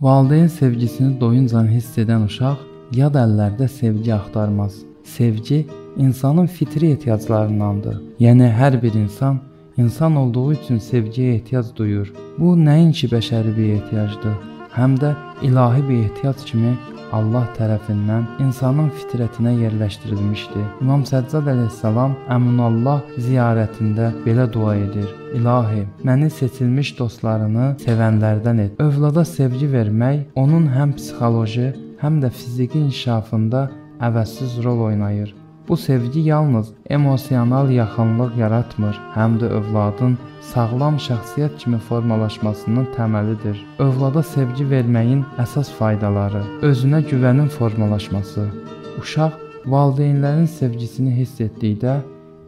Valideyn sevgisini doyunca hiss edən uşaq yad əllərdə sevgi axtarmaz. Sevgi insanın fitri ehtiyaclarındandır. Yəni hər bir insan insan olduğu üçün sevgiyə ehtiyac duyur. Bu nəinki bəşəri bir ehtiyacdır, həm də ilahi bir ehtiyac kimi Allah tərəfindən insanın fitrətinə yerləşdirilmişdir. İmam Səccad əleyhissalam Əminullah ziyarətində belə dua edir: İlahi, məni seçilmiş dostlarını sevənlərdən et. Övlada sevgi vermək onun həm psixoloji, həm də fiziki inkişafında əvəzsiz rol oynayır. Bu sevgi yalnız emosional yaxınlıq yaratmır, həm də övladın sağlam şəxsiyyət kimi formalaşmasının təməlidir. Övlada sevgi verməyin əsas faydaları: özünə güvənin formalaşması. Uşaq valideynlərin sevgisini hiss etdikdə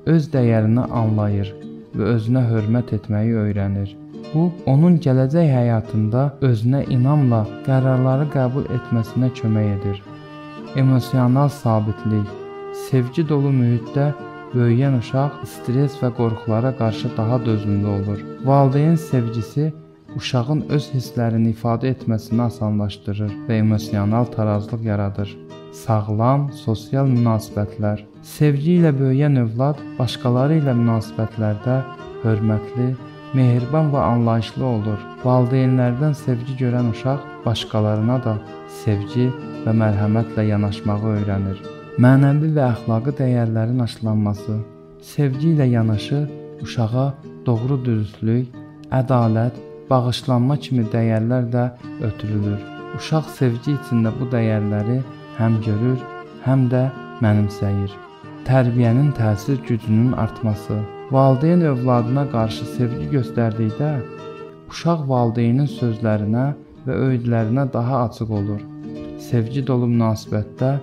öz dəyərini anlayır və özünə hörmət etməyi öyrənir. Bu onun gələcək həyatında özünə inamla qərarları qəbul etməsinə kömək edir. Emosional sabitlik Sevgi dolu mühitdə böyüyən uşaq stress və qorxulara qarşı daha dözümlü olur. Valideyn sevgisi uşağın öz hisslərini ifadə etməsini asanlaşdırır və emosional tarazlıq yaradır. Sağlam sosial münasibətlər. Sevgi ilə böyüyən övlad başqaları ilə münasibətlərdə hörmətli, mehriban və anlayışlı olur. Valideynlərdən sevgi görən uşaq başqalarına da sevgi və mərhəmətlə yanaşmağı öyrənir. Mənəvi və əxlaqi dəyərlərin aşılanması, sevgi ilə yanaşı uşağa doğru dürüstlük, ədalət, bağışlanma kimi dəyərlər də ötürülür. Uşaq sevgi içində bu dəyərləri həm görür, həm də mənimsəyir. Tərbiyənin təsir gücünün artması. Valideyn övladına qarşı sevgi göstərdikdə, uşaq valideynin sözlərinə və öyüdlərinə daha açıq olur. Sevgi dolu münasibətdə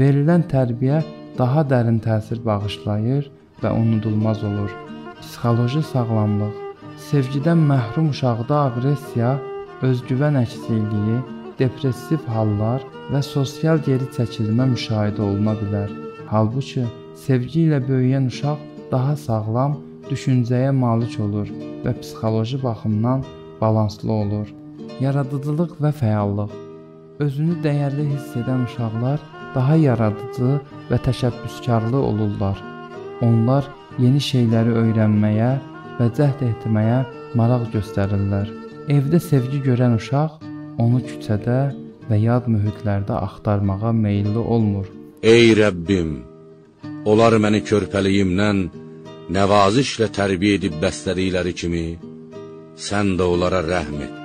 Verilən tərbiyə daha dərin təsir bağışlayır və unudulmaz olur. Psixoloji sağlamlıq. Sevgidən məhrum uşaqda aqressiya, özgüvən əksikliyi, depressiv hallar və sosial geri çəkilmə müşahidə oluna bilər. Halbuki sevgi ilə böyüyən uşaq daha sağlam düşüncəyə malik olur və psixoloji baxımdan balanslı olur. Yaradıcılıq və fəallıq. Özünü dəyərli hiss edən uşaqlar daha yaradıcı və təşəbbüskarlı olurlar. Onlar yeni şeyləri öyrənməyə və cəhd etməyə maraq göstərirlər. Evdə sevgi görən uşaq onu küçədə və yad mühitlərdə axtarmağa meylli olmur. Ey Rəbbim, onlar məni körpəliyimdən nəvazişlə tərbiyə edib bəslədikləri kimi, sən də onlara rəhm et.